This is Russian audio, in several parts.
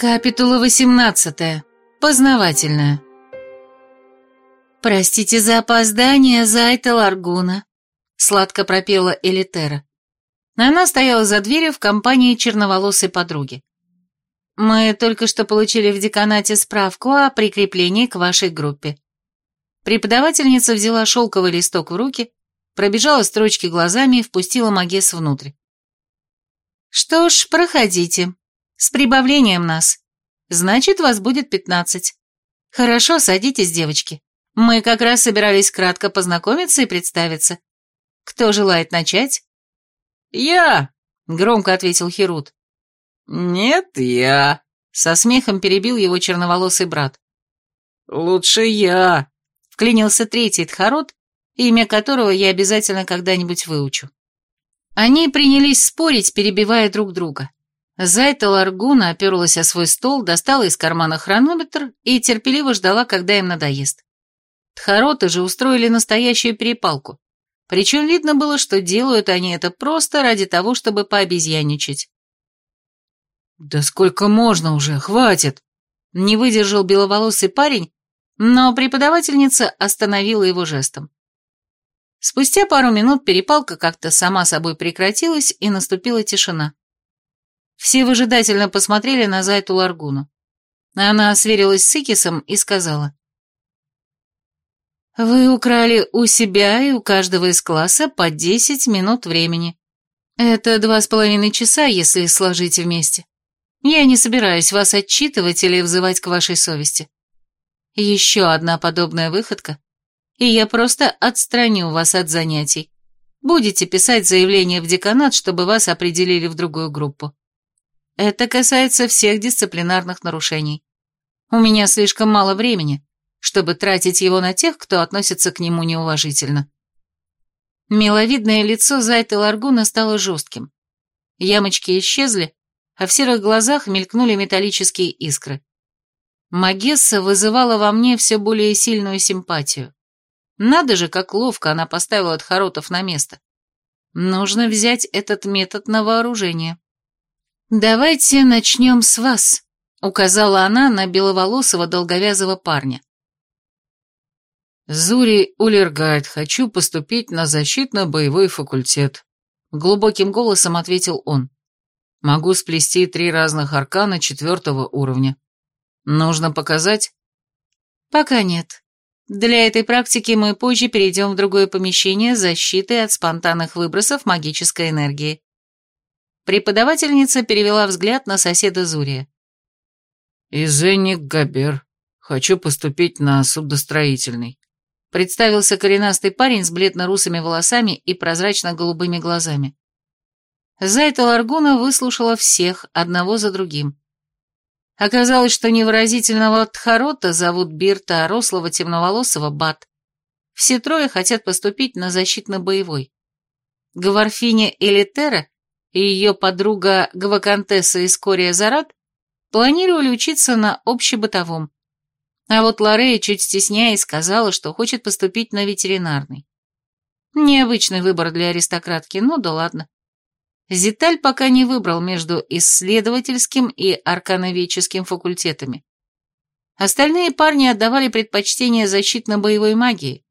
Капитула 18. Познавательная. «Простите за опоздание, Зайта Ларгуна», — сладко пропела Элитера. Она стояла за дверью в компании черноволосой подруги. «Мы только что получили в деканате справку о прикреплении к вашей группе». Преподавательница взяла шелковый листок в руки, пробежала строчки глазами и впустила Магес внутрь. «Что ж, проходите», с прибавлением нас. Значит, вас будет пятнадцать. Хорошо, садитесь, девочки. Мы как раз собирались кратко познакомиться и представиться. Кто желает начать? Я, громко ответил Херут. Нет, я, со смехом перебил его черноволосый брат. Лучше я, вклинился третий Тхарот, имя которого я обязательно когда-нибудь выучу. Они принялись спорить, перебивая друг друга. Зайта Ларгуна оперлась о свой стол, достала из кармана хронометр и терпеливо ждала, когда им надоест. Тхароты же устроили настоящую перепалку. Причем видно было, что делают они это просто ради того, чтобы пообезьяничать. «Да сколько можно уже, хватит!» Не выдержал беловолосый парень, но преподавательница остановила его жестом. Спустя пару минут перепалка как-то сама собой прекратилась, и наступила тишина. Все выжидательно посмотрели на Зайту Ларгуну. Она сверилась с Икисом и сказала. «Вы украли у себя и у каждого из класса по десять минут времени. Это два с половиной часа, если сложить вместе. Я не собираюсь вас отчитывать или взывать к вашей совести. Еще одна подобная выходка, и я просто отстраню вас от занятий. Будете писать заявление в деканат, чтобы вас определили в другую группу. Это касается всех дисциплинарных нарушений. У меня слишком мало времени, чтобы тратить его на тех, кто относится к нему неуважительно. Миловидное лицо Зайты Ларгуна стало жестким. Ямочки исчезли, а в серых глазах мелькнули металлические искры. Магесса вызывала во мне все более сильную симпатию. Надо же, как ловко она поставила Тхаротов на место. Нужно взять этот метод на вооружение. «Давайте начнем с вас», — указала она на беловолосого долговязого парня. «Зури Улергайт, хочу поступить на защитно-боевой факультет», — глубоким голосом ответил он. «Могу сплести три разных аркана четвертого уровня. Нужно показать?» «Пока нет. Для этой практики мы позже перейдем в другое помещение с защитой от спонтанных выбросов магической энергии. Преподавательница перевела взгляд на соседа Зурия. «Изенник Габер. Хочу поступить на судостроительный», — представился коренастый парень с бледно-русыми волосами и прозрачно-голубыми глазами. Зайта Ларгуна выслушала всех, одного за другим. Оказалось, что невыразительного Тхарота зовут Бирта, а рослого темноволосого Бат. Все трое хотят поступить на защитно-боевой. Гварфиня Элитера и ее подруга Гвакантесса Искория Зарат планировали учиться на общебытовом. А вот Лорея, чуть стесняясь, сказала, что хочет поступить на ветеринарный. Необычный выбор для аристократки, ну да ладно. Зиталь пока не выбрал между исследовательским и аркановедческим факультетами. Остальные парни отдавали предпочтение защитно-боевой магии,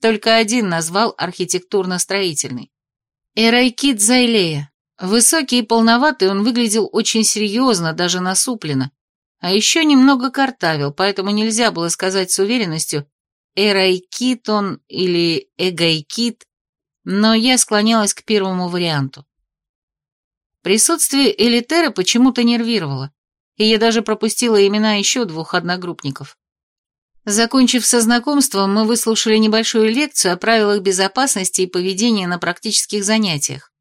только один назвал архитектурно-строительный. Эрайкит Зайлея, Высокий и полноватый он выглядел очень серьезно, даже насупленно. А еще немного картавил, поэтому нельзя было сказать с уверенностью, эрайкит он или эгайкит, но я склонялась к первому варианту. Присутствие Элитера почему-то нервировало, и я даже пропустила имена еще двух одногруппников. Закончив со знакомством, мы выслушали небольшую лекцию о правилах безопасности и поведения на практических занятиях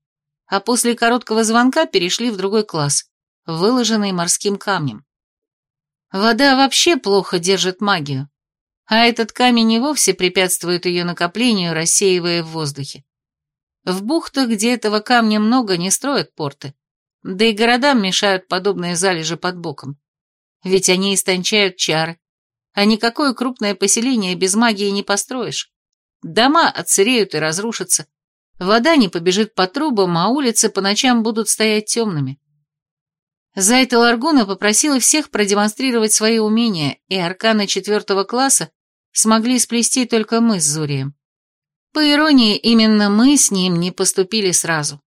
а после короткого звонка перешли в другой класс, выложенный морским камнем. Вода вообще плохо держит магию, а этот камень и вовсе препятствует ее накоплению, рассеивая в воздухе. В бухтах, где этого камня много, не строят порты, да и городам мешают подобные залежи под боком. Ведь они истончают чары, а никакое крупное поселение без магии не построишь. Дома отсыреют и разрушатся, Вода не побежит по трубам, а улицы по ночам будут стоять темными. Зайта Ларгуна попросила всех продемонстрировать свои умения, и арканы четвертого класса смогли сплести только мы с Зурием. По иронии, именно мы с ним не поступили сразу.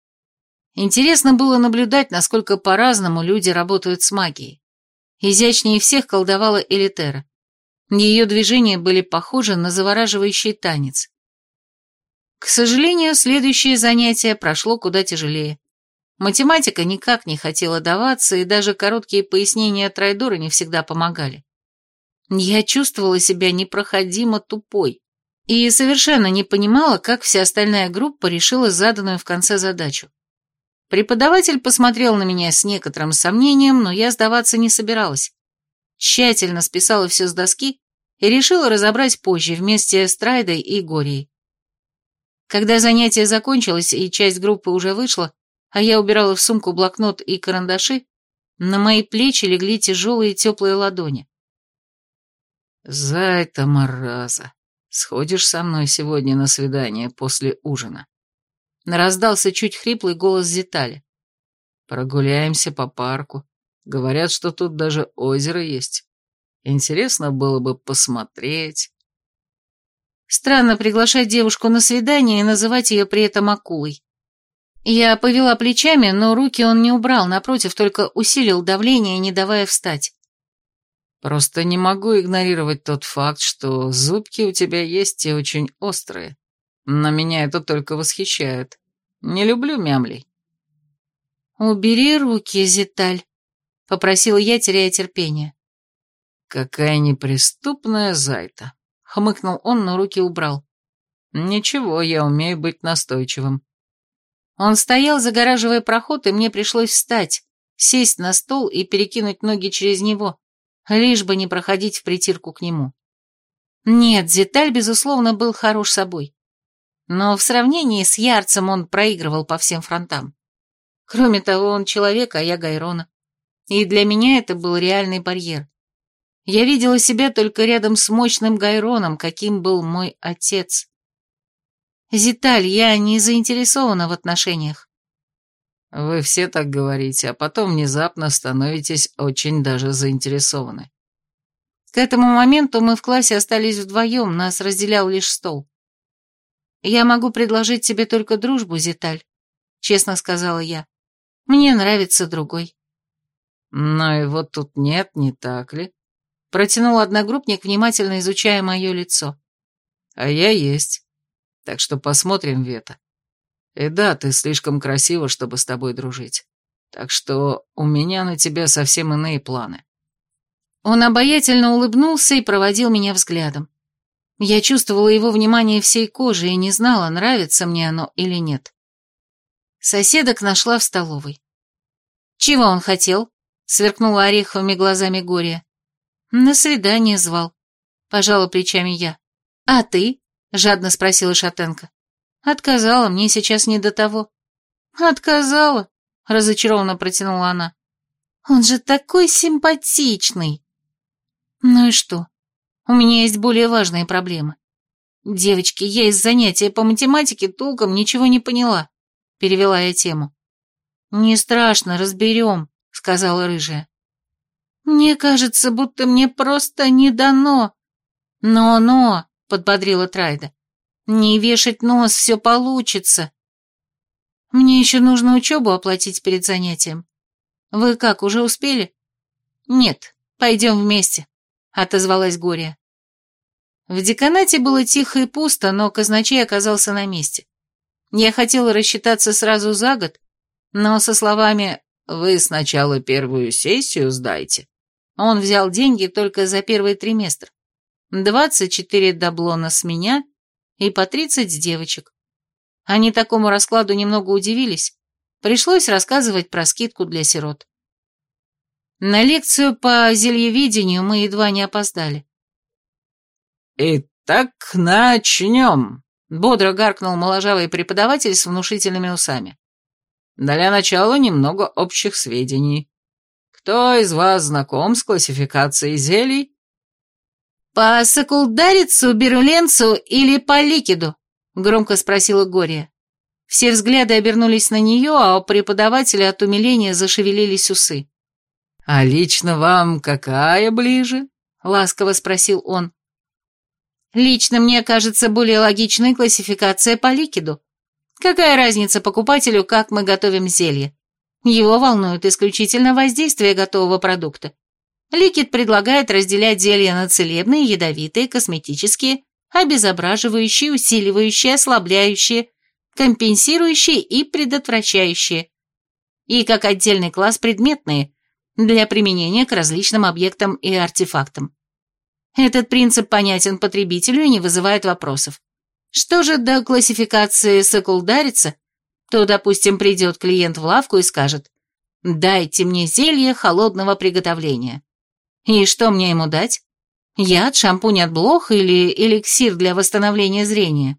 Интересно было наблюдать, насколько по-разному люди работают с магией. Изящнее всех колдовала Элитера. Ее движения были похожи на завораживающий танец. К сожалению, следующее занятие прошло куда тяжелее. Математика никак не хотела даваться, и даже короткие пояснения Трайдора не всегда помогали. Я чувствовала себя непроходимо тупой и совершенно не понимала, как вся остальная группа решила заданную в конце задачу. Преподаватель посмотрел на меня с некоторым сомнением, но я сдаваться не собиралась. Тщательно списала все с доски и решила разобрать позже вместе с Трайдой и Горией. Когда занятие закончилось и часть группы уже вышла, а я убирала в сумку блокнот и карандаши, на мои плечи легли тяжелые теплые ладони. «Зай-то, Мараза, сходишь со мной сегодня на свидание после ужина?» Раздался чуть хриплый голос Зитали. «Прогуляемся по парку. Говорят, что тут даже озеро есть. Интересно было бы посмотреть». Странно приглашать девушку на свидание и называть ее при этом акулой. Я повела плечами, но руки он не убрал, напротив, только усилил давление, не давая встать. Просто не могу игнорировать тот факт, что зубки у тебя есть и очень острые. Но меня это только восхищает. Не люблю мямлей. «Убери руки, Зиталь», — попросила я, теряя терпение. «Какая неприступная зайта», — хмыкнул он, но руки убрал. «Ничего, я умею быть настойчивым». Он стоял, загораживая проход, и мне пришлось встать, сесть на стол и перекинуть ноги через него, лишь бы не проходить в притирку к нему. Нет, Зиталь, безусловно, был хорош собой. Но в сравнении с Ярцем он проигрывал по всем фронтам. Кроме того, он человек, а я Гайрона. И для меня это был реальный барьер. Я видела себя только рядом с мощным Гайроном, каким был мой отец. Зиталь, я не заинтересована в отношениях. Вы все так говорите, а потом внезапно становитесь очень даже заинтересованы. К этому моменту мы в классе остались вдвоем, нас разделял лишь стол. «Я могу предложить тебе только дружбу, Зиталь», — честно сказала я. «Мне нравится другой». «Но его тут нет, не так ли?» Протянул одногруппник, внимательно изучая мое лицо. «А я есть. Так что посмотрим, Вета. И да, ты слишком красива, чтобы с тобой дружить. Так что у меня на тебя совсем иные планы». Он обаятельно улыбнулся и проводил меня взглядом. Я чувствовала его внимание всей кожей и не знала, нравится мне оно или нет. Соседок нашла в столовой. «Чего он хотел?» — сверкнула ореховыми глазами Гория. «На свидание звал», — пожала плечами я. «А ты?» — жадно спросила Шатенко. «Отказала, мне сейчас не до того». «Отказала?» — разочарованно протянула она. «Он же такой симпатичный!» «Ну и что? У меня есть более важные проблемы. Девочки, я из занятия по математике толком ничего не поняла», — перевела я тему. «Не страшно, разберем», — сказала рыжая. «Мне кажется, будто мне просто не дано». «Но-но», — подбодрила Трайда. «Не вешать нос, все получится». «Мне еще нужно учебу оплатить перед занятием. Вы как, уже успели?» «Нет, пойдем вместе», — отозвалась Гория. В деканате было тихо и пусто, но казначей оказался на месте. Я хотела рассчитаться сразу за год, но со словами «Вы сначала первую сессию сдайте», он взял деньги только за первый триместр. 24 даблона с меня и по 30 с девочек. Они такому раскладу немного удивились. Пришлось рассказывать про скидку для сирот. На лекцию по зельевидению мы едва не опоздали. «Итак, начнем», — бодро гаркнул моложавый преподаватель с внушительными усами. «Для начала немного общих сведений. Кто из вас знаком с классификацией зелий?» «По сакулдарицу, беруленцу или по ликиду?» — громко спросила Гория. Все взгляды обернулись на нее, а у преподавателя от умиления зашевелились усы. «А лично вам какая ближе?» — ласково спросил он. «Лично мне кажется более логичной классификация по ликиду. Какая разница покупателю, как мы готовим зелье? Его волнует исключительно воздействие готового продукта. Ликид предлагает разделять зелья на целебные, ядовитые, косметические, обезображивающие, усиливающие, ослабляющие, компенсирующие и предотвращающие. И как отдельный класс предметные, для применения к различным объектам и артефактам. Этот принцип понятен потребителю и не вызывает вопросов. Что же до классификации сокулдарица, то, допустим, придет клиент в лавку и скажет «Дайте мне зелье холодного приготовления». И что мне ему дать? Яд, шампунь от блох или эликсир для восстановления зрения?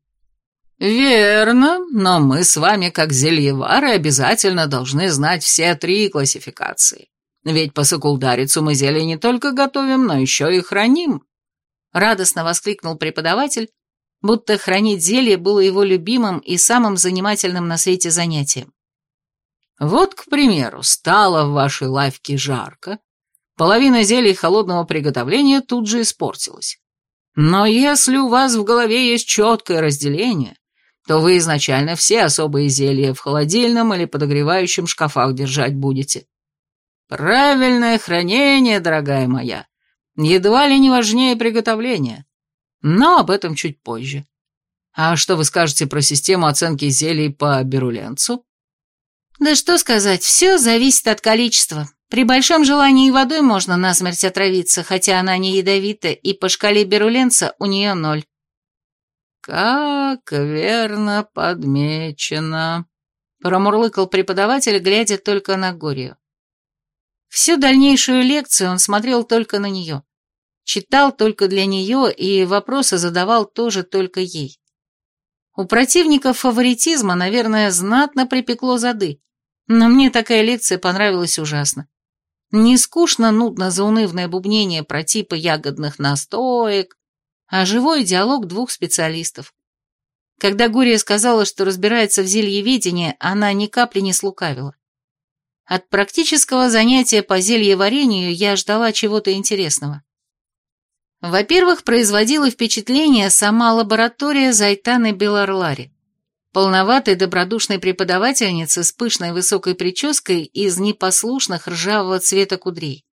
«Верно, но мы с вами, как зельевары, обязательно должны знать все три классификации. Ведь по сокулдарицу мы зелье не только готовим, но еще и храним», — радостно воскликнул преподаватель, будто хранить зелье было его любимым и самым занимательным на свете занятием. «Вот, к примеру, стало в вашей лавке жарко, половина зелий холодного приготовления тут же испортилась. Но если у вас в голове есть четкое разделение, то вы изначально все особые зелья в холодильном или подогревающем шкафах держать будете. Правильное хранение, дорогая моя, едва ли не важнее приготовления. Но об этом чуть позже. А что вы скажете про систему оценки зелий по беруленцу? Да что сказать, все зависит от количества. При большом желании водой можно насмерть отравиться, хотя она не ядовита, и по шкале беруленца у нее ноль. «Как верно подмечено», — промурлыкал преподаватель, глядя только на Горию. Всю дальнейшую лекцию он смотрел только на нее, читал только для нее и вопросы задавал тоже только ей. У противников фаворитизма, наверное, знатно припекло зады, но мне такая лекция понравилась ужасно. Не скучно, нудно заунывное бубнение про типы ягодных настоек, а живой диалог двух специалистов. Когда Гурия сказала, что разбирается в зельеведении, она ни капли не слукавила. От практического занятия по зельеварению я ждала чего-то интересного. Во-первых, производила впечатление сама лаборатория Зайтаны Беларлари. Полноватой добродушной преподавательницы с пышной высокой прической из непослушных ржавого цвета кудрей.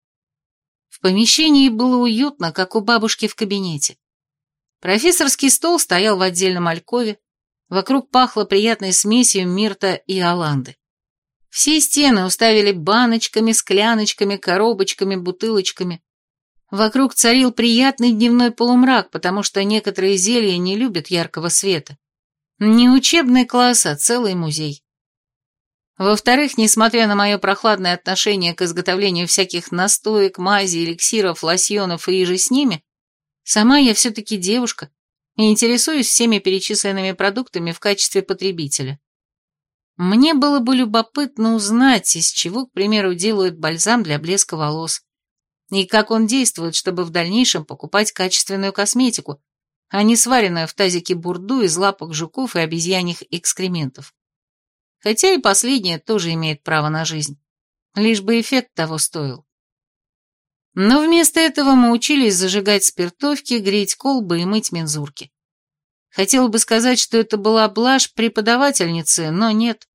В помещении было уютно, как у бабушки в кабинете. Профессорский стол стоял в отдельном алькове, вокруг пахло приятной смесью мирта и аланды. Все стены уставили баночками, скляночками, коробочками, бутылочками. Вокруг царил приятный дневной полумрак, потому что некоторые зелья не любят яркого света. Не учебный класс, а целый музей. Во-вторых, несмотря на мое прохладное отношение к изготовлению всяких настоек, мази, эликсиров, лосьонов и иже с ними, Сама я все-таки девушка и интересуюсь всеми перечисленными продуктами в качестве потребителя. Мне было бы любопытно узнать, из чего, к примеру, делают бальзам для блеска волос, и как он действует, чтобы в дальнейшем покупать качественную косметику, а не сваренную в тазике бурду из лапок жуков и обезьяньих экскрементов. Хотя и последнее тоже имеет право на жизнь, лишь бы эффект того стоил. Но вместо этого мы учились зажигать спиртовки, греть колбы и мыть мензурки. Хотела бы сказать, что это была блажь преподавательницы, но нет.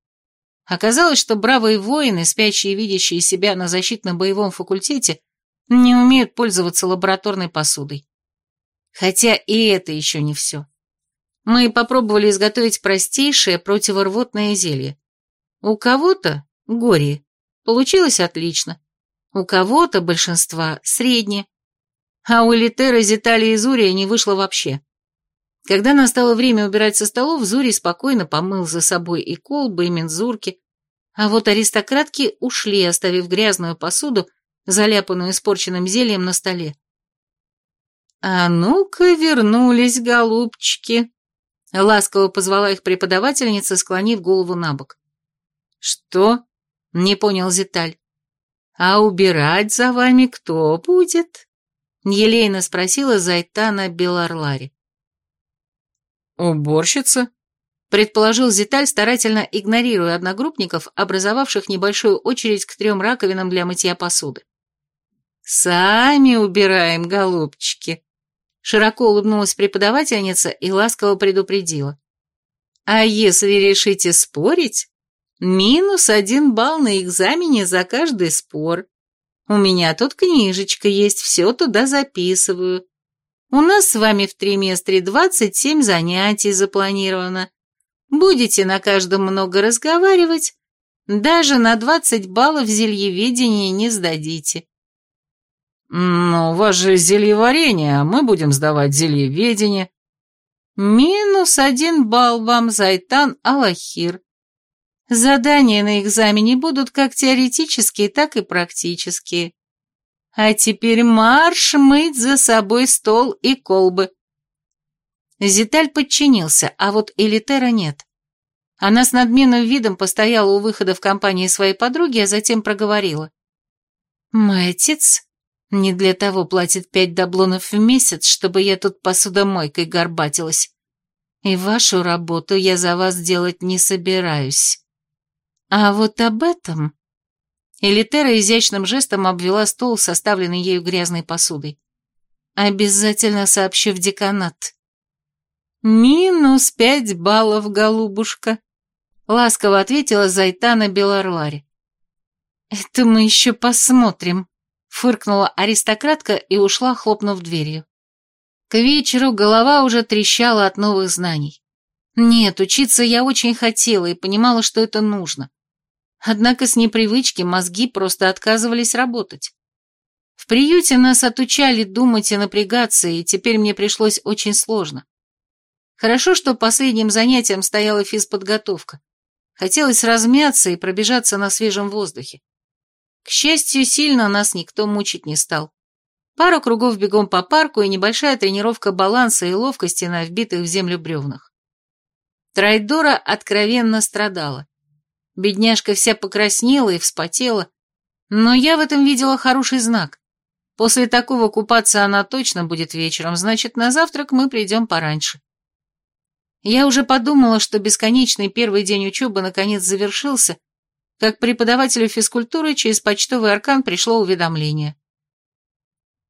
Оказалось, что бравые воины, спящие и видящие себя на защитно-боевом факультете, не умеют пользоваться лабораторной посудой. Хотя и это еще не все. Мы попробовали изготовить простейшее противорвотное зелье. У кого-то, горе, получилось отлично у кого-то, большинства, среднее. А у Элитера, Зиталии и Зурия не вышло вообще. Когда настало время убирать со столов, Зурий спокойно помыл за собой и колбы, и мензурки, а вот аристократки ушли, оставив грязную посуду, заляпанную испорченным зельем на столе. «А ну-ка вернулись, голубчики!» Ласково позвала их преподавательница, склонив голову на бок. «Что?» — не понял Зиталь. «А убирать за вами кто будет?» — елейно спросила Зайтана Беларлари. «Уборщица?» — предположил Зиталь, старательно игнорируя одногруппников, образовавших небольшую очередь к трем раковинам для мытья посуды. Сами убираем, голубчики. Широко улыбнулась преподавательница и ласково предупредила. А если решите спорить, минус один балл на экзамене за каждый спор. У меня тут книжечка есть, все туда записываю. У нас с вами в триместре 27 занятий запланировано. Будете на каждом много разговаривать, даже на 20 баллов зельеведения не сдадите. «Ну, у вас же зельеварение, а мы будем сдавать зельеведение». «Минус один балл вам, Зайтан Аллахир. Задания на экзамене будут как теоретические, так и практические. А теперь марш мыть за собой стол и колбы». Зиталь подчинился, а вот Элитера нет. Она с надменным видом постояла у выхода в компании своей подруги, а затем проговорила. «Мой отец не для того платит пять даблонов в месяц, чтобы я тут посудомойкой горбатилась. И вашу работу я за вас делать не собираюсь. А вот об этом...» Элитера изящным жестом обвела стол, составленный ею грязной посудой. «Обязательно сообщу в деканат». «Минус пять баллов, голубушка», — ласково ответила Зайтана Беларлари. «Это мы еще посмотрим», Фыркнула аристократка и ушла, хлопнув дверью. К вечеру голова уже трещала от новых знаний. Нет, учиться я очень хотела и понимала, что это нужно. Однако с непривычки мозги просто отказывались работать. В приюте нас отучали думать и напрягаться, и теперь мне пришлось очень сложно. Хорошо, что последним занятием стояла физподготовка. Хотелось размяться и пробежаться на свежем воздухе. К счастью, сильно нас никто мучить не стал. Пару кругов бегом по парку и небольшая тренировка баланса и ловкости на вбитых в землю бревнах. Трайдора откровенно страдала. Бедняжка вся покраснела и вспотела, но я в этом видела хороший знак. После такого купаться она точно будет вечером, значит, на завтрак мы придем пораньше. Я уже подумала, что бесконечный первый день учебы наконец завершился, как преподавателю физкультуры через почтовый аркан пришло уведомление.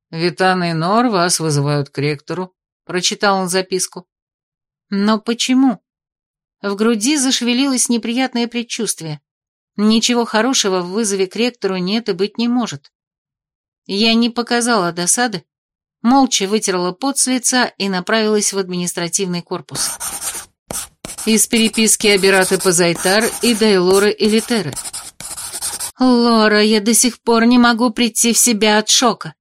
«Витан и Нор вас вызывают к ректору», — прочитал он записку. «Но почему?» В груди зашевелилось неприятное предчувствие. Ничего хорошего в вызове к ректору нет и быть не может. Я не показала досады, молча вытерла пот с лица и направилась в административный корпус. Из переписки Абираты Пазайтар и Дайлоры Элитеры. «Лора, я до сих пор не могу прийти в себя от шока.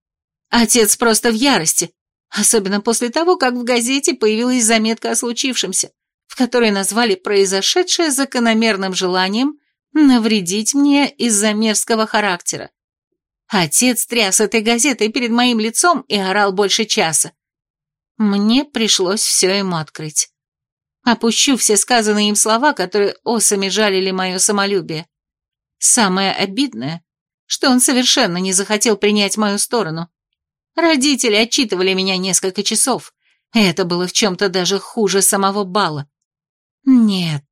Отец просто в ярости, особенно после того, как в газете появилась заметка о случившемся, в которой назвали произошедшее закономерным желанием навредить мне из-за мерзкого характера. Отец тряс этой газетой перед моим лицом и орал больше часа. Мне пришлось все ему открыть. Опущу все сказанные им слова, которые осами жалили мое самолюбие. Самое обидное, что он совершенно не захотел принять мою сторону. Родители отчитывали меня несколько часов, это было в чем-то даже хуже самого бала. Нет,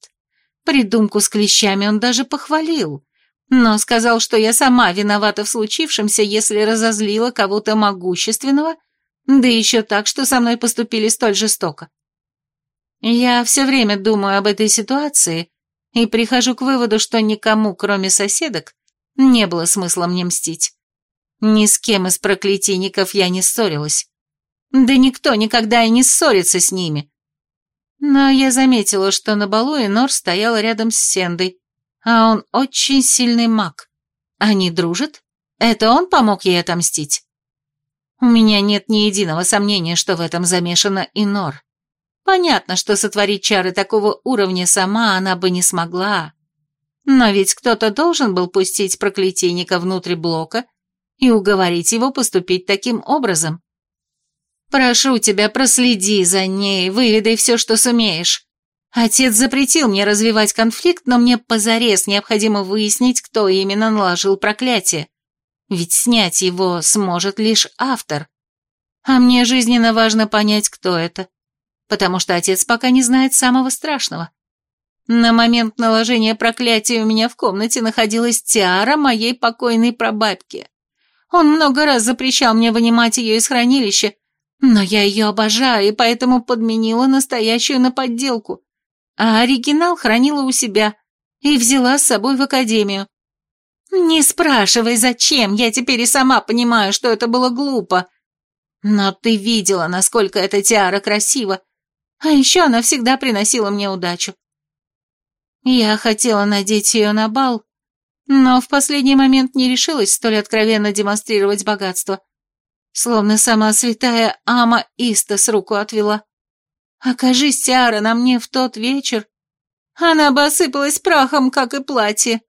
придумку с клещами он даже похвалил, но сказал, что я сама виновата в случившемся, если разозлила кого-то могущественного, да еще так, что со мной поступили столь жестоко. Я все время думаю об этой ситуации и прихожу к выводу, что никому, кроме соседок, не было смысла мне мстить. Ни с кем из проклятийников я не ссорилась. Да никто никогда и не ссорится с ними. Но я заметила, что на балу Энор стоял рядом с Сендой, а он очень сильный маг. Они дружат? Это он помог ей отомстить? У меня нет ни единого сомнения, что в этом замешана Инор. Понятно, что сотворить чары такого уровня сама она бы не смогла. Но ведь кто-то должен был пустить проклятийника внутрь блока и уговорить его поступить таким образом. Прошу тебя, проследи за ней, выведай все, что сумеешь. Отец запретил мне развивать конфликт, но мне позарез необходимо выяснить, кто именно наложил проклятие. Ведь снять его сможет лишь автор. А мне жизненно важно понять, кто это потому что отец пока не знает самого страшного. На момент наложения проклятия у меня в комнате находилась тиара моей покойной прабабки. Он много раз запрещал мне вынимать ее из хранилища, но я ее обожаю и поэтому подменила настоящую на подделку, а оригинал хранила у себя и взяла с собой в академию. Не спрашивай, зачем, я теперь и сама понимаю, что это было глупо. Но ты видела, насколько эта тиара красива, а еще она всегда приносила мне удачу. Я хотела надеть ее на бал, но в последний момент не решилась столь откровенно демонстрировать богатство. Словно сама святая Ама Иста с руку отвела. Окажись Тиара на мне в тот вечер, она бы осыпалась прахом, как и платье.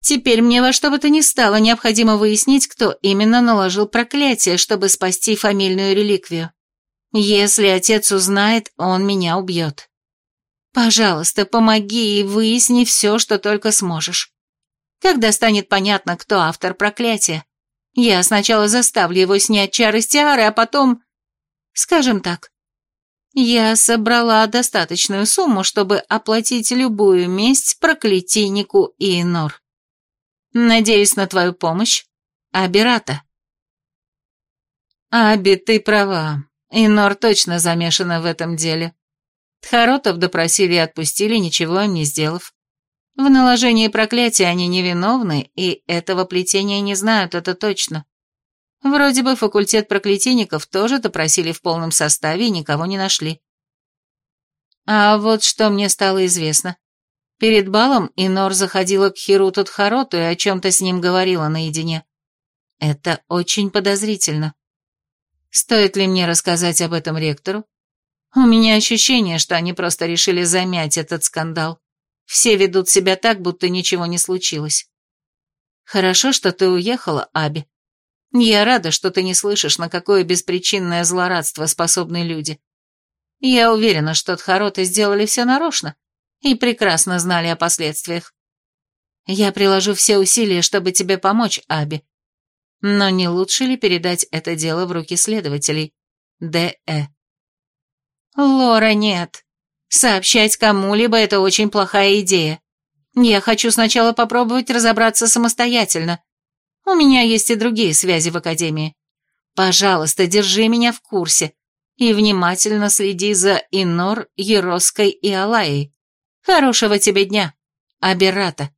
Теперь мне во что бы то ни стало необходимо выяснить, кто именно наложил проклятие, чтобы спасти фамильную реликвию. Если отец узнает, он меня убьет. Пожалуйста, помоги и выясни все, что только сможешь. Когда станет понятно, кто автор проклятия, я сначала заставлю его снять чары с тиары, а потом... Скажем так, я собрала достаточную сумму, чтобы оплатить любую месть проклятийнику и Нор. Надеюсь на твою помощь, Абирата. Аби, ты права. Инор точно замешана в этом деле. Тхаротов допросили и отпустили, ничего им не сделав. В наложении проклятия они невиновны, и этого плетения не знают, это точно. Вроде бы факультет проклятийников тоже допросили в полном составе и никого не нашли. А вот что мне стало известно. Перед балом Инор заходила к Хируту Тхароту и о чем-то с ним говорила наедине. Это очень подозрительно. Стоит ли мне рассказать об этом ректору? У меня ощущение, что они просто решили замять этот скандал. Все ведут себя так, будто ничего не случилось. Хорошо, что ты уехала, Аби. Я рада, что ты не слышишь, на какое беспричинное злорадство способны люди. Я уверена, что Тхароты сделали все нарочно и прекрасно знали о последствиях. Я приложу все усилия, чтобы тебе помочь, Аби. Но не лучше ли передать это дело в руки следователей? Д.Э. Лора, нет. Сообщать кому-либо – это очень плохая идея. Я хочу сначала попробовать разобраться самостоятельно. У меня есть и другие связи в Академии. Пожалуйста, держи меня в курсе и внимательно следи за Инор, Ероской и Алаей. Хорошего тебе дня, Аберата.